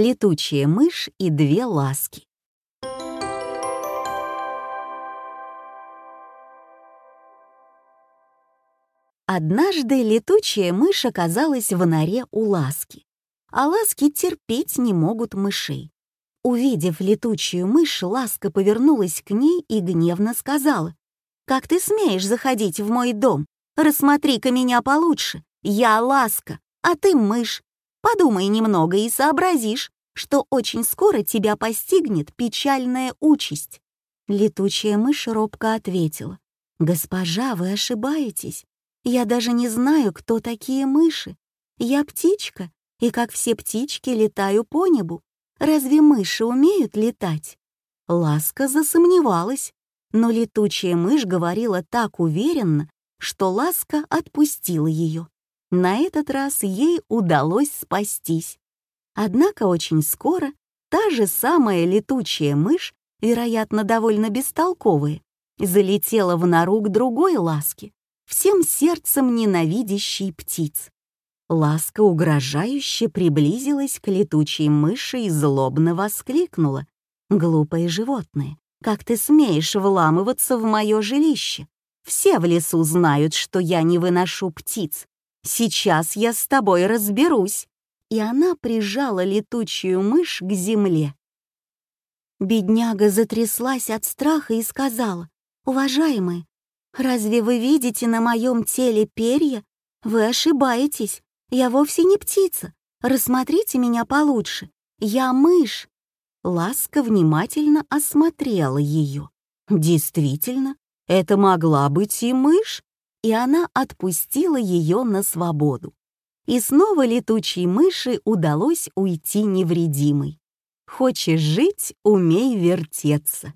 Летучая мышь и две ласки. Однажды летучая мышь оказалась в норе у ласки, а ласки терпеть не могут мышей. Увидев летучую мышь, ласка повернулась к ней и гневно сказала, «Как ты смеешь заходить в мой дом? Рассмотри-ка меня получше. Я ласка, а ты мышь. Подумай немного и сообразишь, что очень скоро тебя постигнет печальная участь». Летучая мышь робко ответила, «Госпожа, вы ошибаетесь. Я даже не знаю, кто такие мыши. Я птичка, и как все птички летаю по небу. Разве мыши умеют летать? Ласка засомневалась, но летучая мышь говорила так уверенно, что Ласка отпустила ее. На этот раз ей удалось спастись. Однако очень скоро та же самая летучая мышь, вероятно, довольно бестолковая, залетела в нору к другой Ласке, всем сердцем ненавидящей птиц. Ласка угрожающе приблизилась к летучей мыши и злобно воскликнула. «Глупое животное, как ты смеешь вламываться в мое жилище? Все в лесу знают, что я не выношу птиц. Сейчас я с тобой разберусь». И она прижала летучую мышь к земле. Бедняга затряслась от страха и сказала, «Уважаемые, Разве вы видите на моем теле перья? Вы ошибаетесь. Я вовсе не птица. Рассмотрите меня получше. Я мышь. Ласка внимательно осмотрела ее. Действительно, это могла быть и мышь, и она отпустила ее на свободу. И снова летучей мыши удалось уйти невредимой. Хочешь жить — умей вертеться.